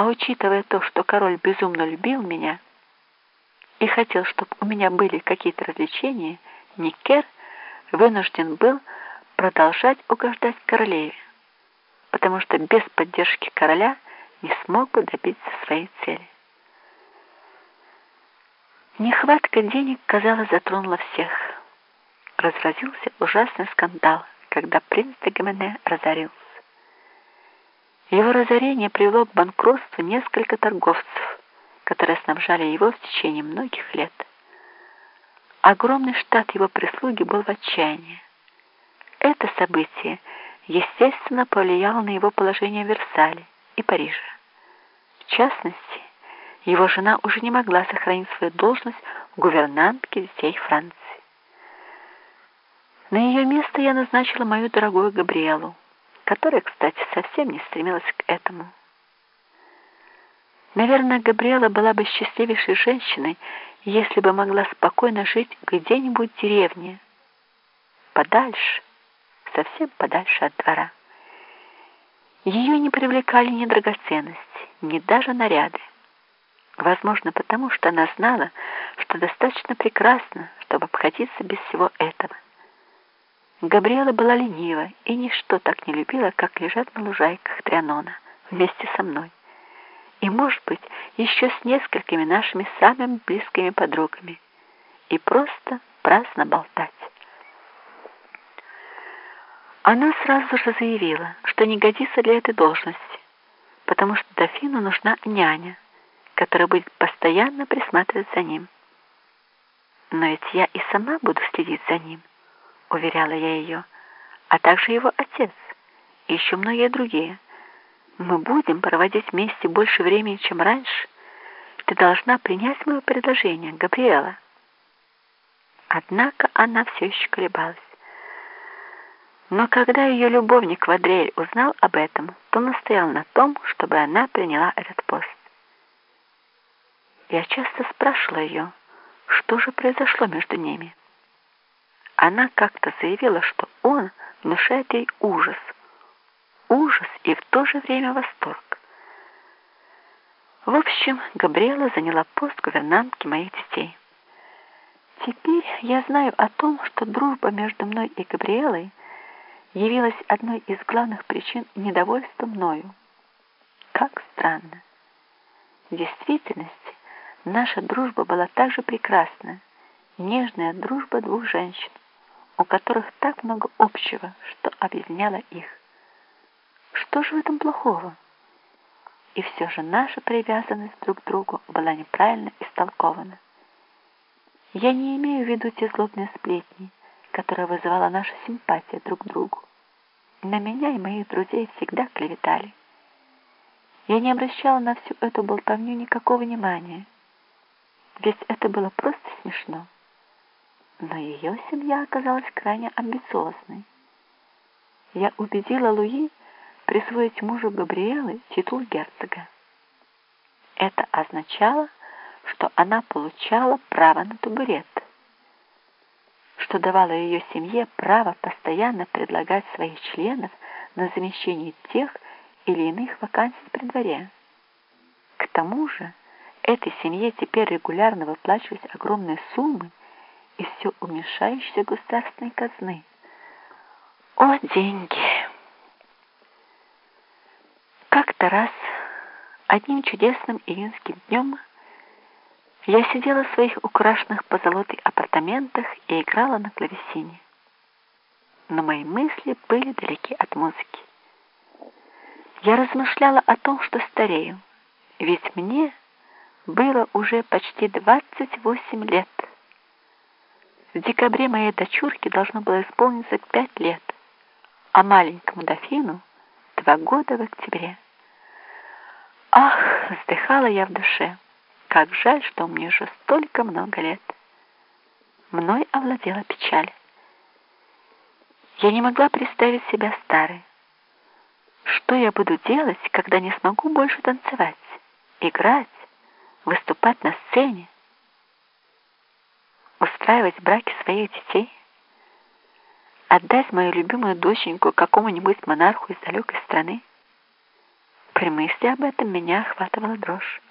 А учитывая то, что король безумно любил меня и хотел, чтобы у меня были какие-то развлечения, Никер вынужден был продолжать угождать королеве, потому что без поддержки короля не смог бы добиться своей цели. Нехватка денег, казалось, затронула всех. Разразился ужасный скандал, когда принц де Гемене разорился. Его разорение привело к банкротству несколько торговцев, которые снабжали его в течение многих лет. Огромный штат его прислуги был в отчаянии. Это событие, естественно, повлияло на его положение в Версале и Париже. В частности, его жена уже не могла сохранить свою должность гувернантки детей Франции. На ее место я назначила мою дорогую Габриэлу, которая, кстати, совсем не стремилась к этому. Наверное, Габриэла была бы счастливейшей женщиной, если бы могла спокойно жить где-нибудь в деревне, подальше, совсем подальше от двора. Ее не привлекали ни драгоценности, ни даже наряды. Возможно, потому что она знала, что достаточно прекрасно, чтобы обходиться без всего этого. Габриэла была ленива и ничто так не любила, как лежать на лужайках Трианона вместе со мной. И, может быть, еще с несколькими нашими самыми близкими подругами. И просто праздно болтать. Она сразу же заявила, что не годится для этой должности, потому что дофину нужна няня, которая будет постоянно присматривать за ним. Но ведь я и сама буду следить за ним, уверяла я ее, а также его отец и еще многие другие. Мы будем проводить вместе больше времени, чем раньше. Ты должна принять мое предложение, Габриэла. Однако она все еще колебалась. Но когда ее любовник Вадрель узнал об этом, то настоял на том, чтобы она приняла этот пост. Я часто спрашивала ее, что же произошло между ними. Она как-то заявила, что он внушает ей ужас. Ужас и в то же время восторг. В общем, Габриэла заняла пост гувернантки моих детей. Теперь я знаю о том, что дружба между мной и Габриэлой явилась одной из главных причин недовольства мною. Как странно. В действительности, Наша дружба была так же прекрасна, нежная дружба двух женщин, у которых так много общего, что объединяло их. Что же в этом плохого? И все же наша привязанность друг к другу была неправильно истолкована. Я не имею в виду те злобные сплетни, которые вызывала наша симпатия друг к другу. На меня и моих друзей всегда клеветали. Я не обращала на всю эту болтовню никакого внимания, ведь это было просто смешно. Но ее семья оказалась крайне амбициозной. Я убедила Луи присвоить мужу Габриэлы титул герцога. Это означало, что она получала право на табурет, что давало ее семье право постоянно предлагать своих членов на замещение тех или иных вакансий при дворе. К тому же, Этой семье теперь регулярно выплачивались огромные суммы из все уменьшающейся государственной казны. О, деньги! Как-то раз, одним чудесным июньским днем, я сидела в своих украшенных позолотой апартаментах и играла на клавесине. Но мои мысли были далеки от музыки. Я размышляла о том, что старею, ведь мне было уже почти 28 лет. В декабре моей дочурке должно было исполниться 5 лет, а маленькому дофину два года в октябре. Ах, вздыхала я в душе, как жаль, что мне уже столько много лет. Мной овладела печаль. Я не могла представить себя старой. Что я буду делать, когда не смогу больше танцевать, играть, выступать на сцене, устраивать браки своих детей, отдать мою любимую доченьку какому-нибудь монарху из далекой страны. При мысли об этом меня охватывала дрожь.